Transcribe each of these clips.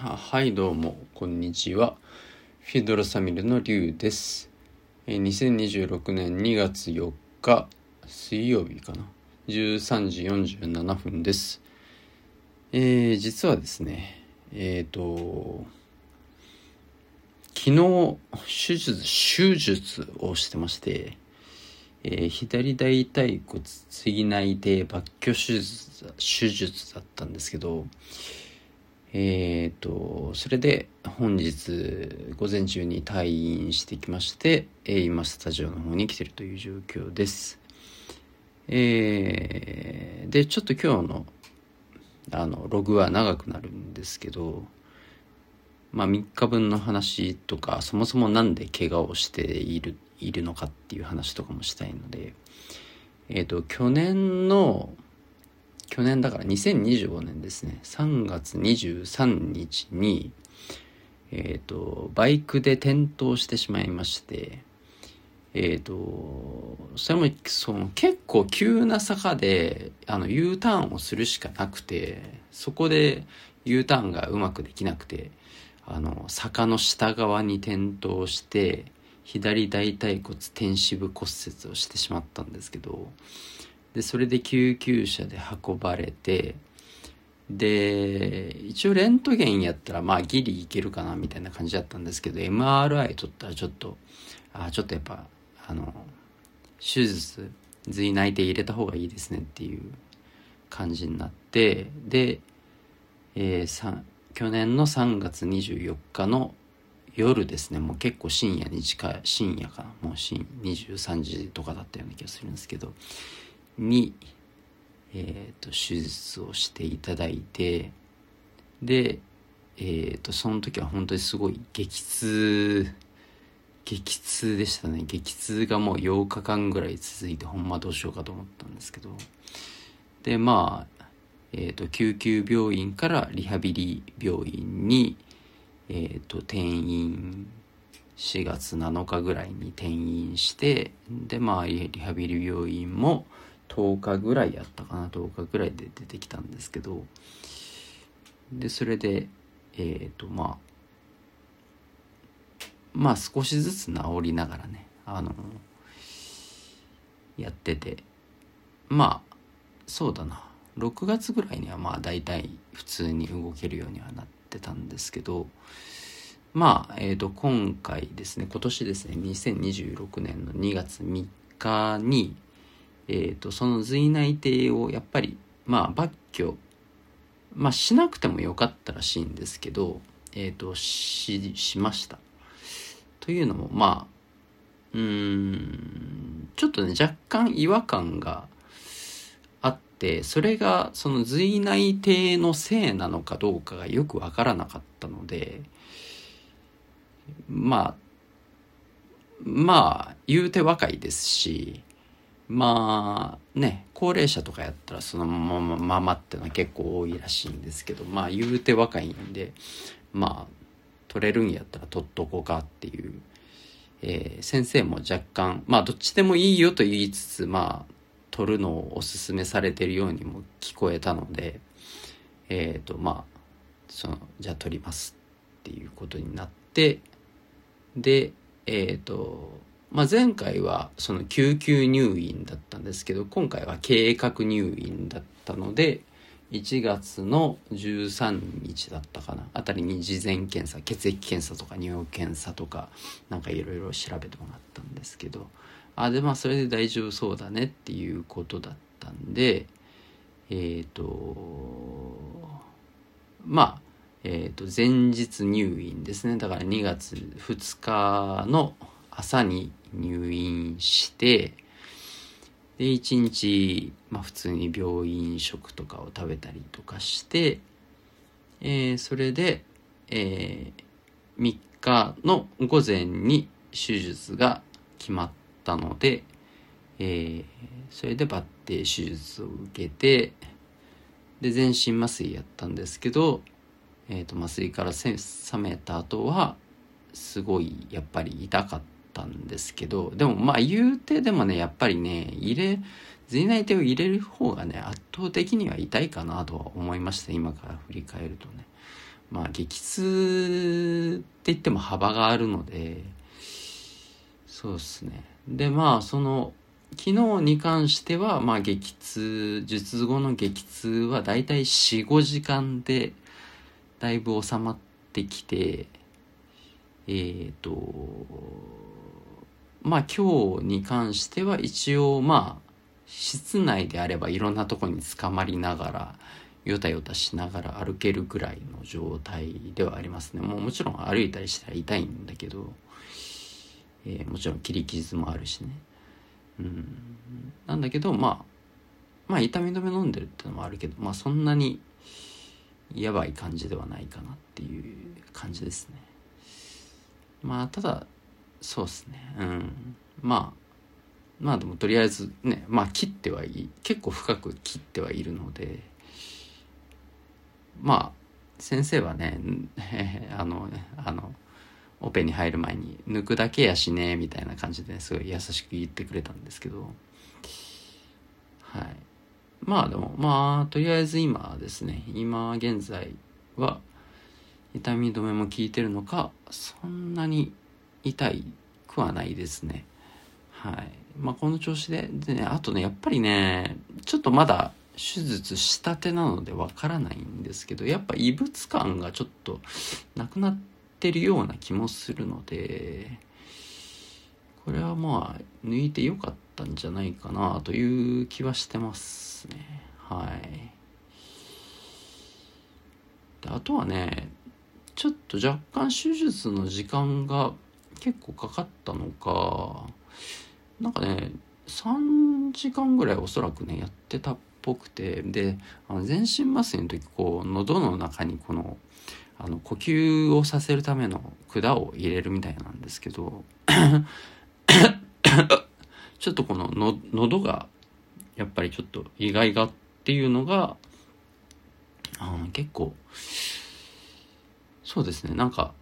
はいどうもこんにちは。フィドロサミルのリュウです。2026年2月4日水曜日かな。13時47分です。えー、実はですねえっ、ー、と昨日手術手術をしてましてえー、左大腿骨椎内底抜去手術手術だったんですけどえっ、ー、とそれで本日午前中に退院してきまして、えー、今スタジオの方に来てるという状況です。えー、でちょっと今日のあのログは長くなるんですけどまあ3日分の話とかそもそも何で怪我をしているいるのかっていう話とかもしたいので、えっ、ー、と、去年の、去年だから2025年ですね、3月23日に、えっ、ー、と、バイクで転倒してしまいまして、えっ、ー、と、それも、その、結構急な坂で、あの、U ターンをするしかなくて、そこで U ターンがうまくできなくて、あの、坂の下側に転倒して、左大腿骨天支部骨折をしてしまったんですけどでそれで救急車で運ばれてで一応レントゲンやったらまあギリいけるかなみたいな感じだったんですけど MRI 取ったらちょっとあちょっとやっぱあの手術髄内定入れた方がいいですねっていう感じになってで、えー、去年の3月24日の夜ですね。もう結構深夜に近い深夜かな。もう23時とかだったような気がするんですけど。に、えーと、手術をしていただいてで、えーと、その時は本当にすごい激痛激痛でしたね。激痛がもう8日間ぐらい続いてほんまどうしようかと思ったんですけど。でまあえーと救急病院からリハビリ病院にえ、ー、と転院4月7日ぐらいに転院してでまあリハビリ病院も10日ぐらいやったかな10日ぐらいで出てきたんですけどでそれでえっ、ー、とまあまあ少しずつ治りながらねあのやっててまあそうだな。6月ぐらいにはまあ大体普通に動けるようにはなってたんですけどまあ、えー、と今回ですね今年ですね2026年の2月3日に、えー、とその髄内定をやっぱりまあ抜去まあしなくてもよかったらしいんですけどえっ、ー、とししました。というのもまあうーんちょっとね若干違和感があってそれがその髄内定のせいなのかどうかがよくわからなかったのでまあまあ言うて若いですしまあね高齢者とかやったらそのままままってのは結構多いらしいんですけどまあ言うて若いんでまあ取れるんやったら取っとこうかっていう、えー、先生も若干まあどっちでもいいよと言いつつまあ取るのをおすすめされてるようにも聞こえたのでえっ、ー、とまあそのじゃあ取りますっていうことになってでえっ、ー、とまあ、前回はその救急入院だったんですけど今回は計画入院だったので1月の13日だったかな。あたりに事前検査血液検査とか尿検査とかなんかいろいろ調べてもらったんですけど。あでまあそれで大丈夫そうだねっていうことだったんでえっ、ー、とまあえっ、ー、と前日入院ですね。だから2月2日の朝に入院してで1日、まあ、普通に病院食とかを食べたりとかして、えー、それで、えー、3日の午前に手術が決まったので、えー、それで抜底手術を受けてで全身麻酔やったんですけど、えーと、麻酔から冷めた後はすごいやっぱり痛かったたんですけどでもまあ言うてでもねやっぱりね入れ髄内手を入れる方がね圧倒的には痛いかなとは思いました今から振り返るとね。まあ激痛って言っても幅があるのでそうですね。でまあその昨日に関してはまあ激痛術後の激痛はだいたい45時間でだいぶ収まってきてえっ、ー、とまあ今日に関しては一応まあ室内であればいろんなとこに捕まりながらよたよたしながら歩けるぐらいの状態ではありますね。もうもちろん歩いたりしたら痛いんだけど、えー、もちろん切り傷もあるしね。うん。なんだけどまあまあ痛み止め飲んでるってのもあるけどまあそんなにやばい感じではないかなっていう感じですね。まあただそうっすね。うん。まあまあでもとりあえずねまあ切ってはいい結構深く切ってはいるのでまあ先生はね あのあのオペに入る前に抜くだけやしねみたいな感じですごい優しく言ってくれたんですけどはい。まあでもまあとりあえず今ですね今現在は痛み止めも効いてるのかそんなに痛いくはないですね。はい。まあこの調子ででねあとねやっぱりねちょっとまだ手術したてなのでわからないんですけどやっぱ異物感がちょっとなくなってるような気もするのでこれはまあ抜いてよかったんじゃないかなという気はしてますね。はい。であとはねちょっと若干手術の時間が結構かかったのかなんかね3時間ぐらいおそらくねやってたっぽくてであの全身麻酔の時こう喉の中にこのあの呼吸をさせるための管を入れるみたいなんですけど ちょっとこのの喉がやっぱりちょっと意外がっていうのがあの結構そうですね。なんか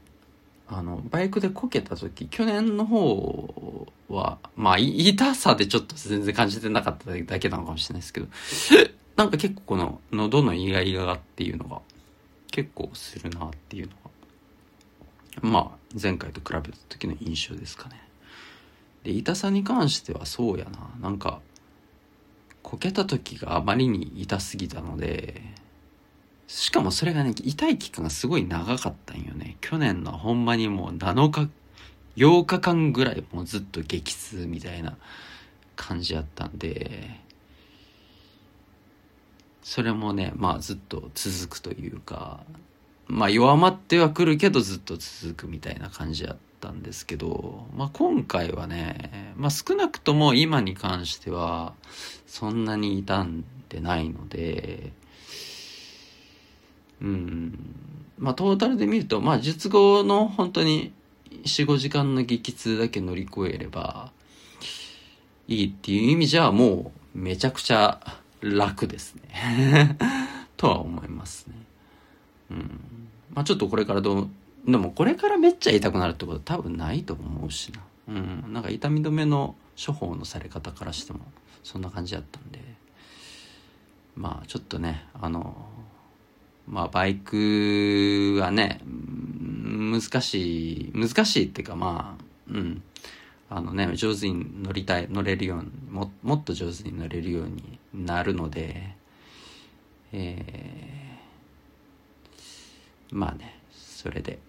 あのバイクでこけた時去年の方はまあ痛さでちょっと全然感じてなかっただけなのかもしれないですけど なんか結構この喉のイガイガっていうのが結構するなっていうのがまあ前回と比べた時の印象ですかね。で痛さに関してはそうやな。なんかこけた時があまりに痛すぎたのでしかもそれがね痛い期間がすごい長かったんよね。去年のほんまにもう7日8日間ぐらいもうずっと激痛みたいな感じやったんでそれもねまあずっと続くというかまあ弱まってはくるけどずっと続くみたいな感じやったんですけど、まあ、今回はね、まあ、少なくとも今に関してはそんなに傷んでないのでうんまあトータルで見るとまあ術後の本当に45時間の激痛だけ乗り越えればいいっていう意味じゃもうめちゃくちゃ楽ですね とは思いますね。うん。まあちょっとこれからどう、でもこれからめっちゃ痛くなるってことは多分ないと思うしな。うん。なんか痛み止めの処方のされ方からしてもそんな感じだったんで。まあちょっとね、あの、まあバイクはね、難しい、難しいっていうかまあ、うん。あのね、上手に乗りたい、乗れるように、ももっと上手に乗れるようになるので、えー、まあね、それで、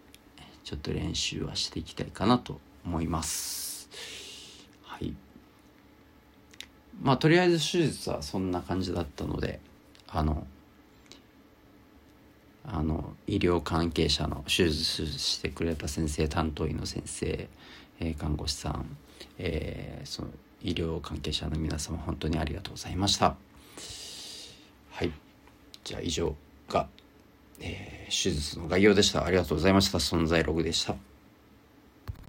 ちょっと練習はしていきたいかなと思います。はい。まあ、とりあえず手術はそんな感じだったので、あの、あの医療関係者の手術してくれた先生担当医の先生、えー、看護師さん、えー、その医療関係者の皆様本当にありがとうございました。はい。じゃあ以上が、えー、手術の概要でした。ありがとうございました。存在ログでした。